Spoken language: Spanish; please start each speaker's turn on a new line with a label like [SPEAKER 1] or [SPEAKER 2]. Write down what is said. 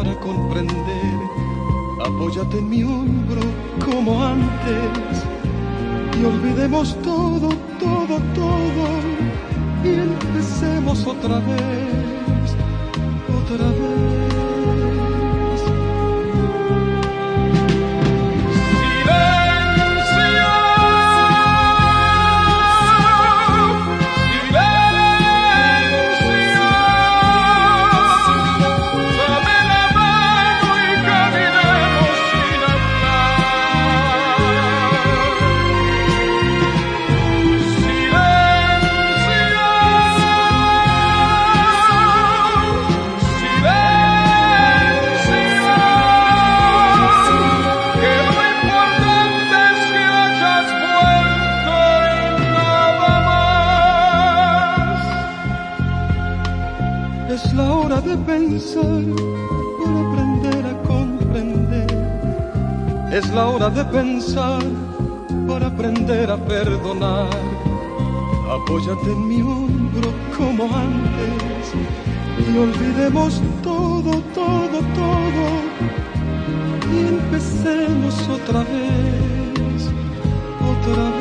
[SPEAKER 1] para comprender. Apóyate en mi hombro como antes y olvidemos todo, todo, todo y empecemos otra vez, otra vez. De pensar para aprender a comprender. Es la hora de pensar para aprender a perdonar. Apóyate en mi hombro como antes y olvidemos todo, todo, todo y empecemos otra vez, otra vez.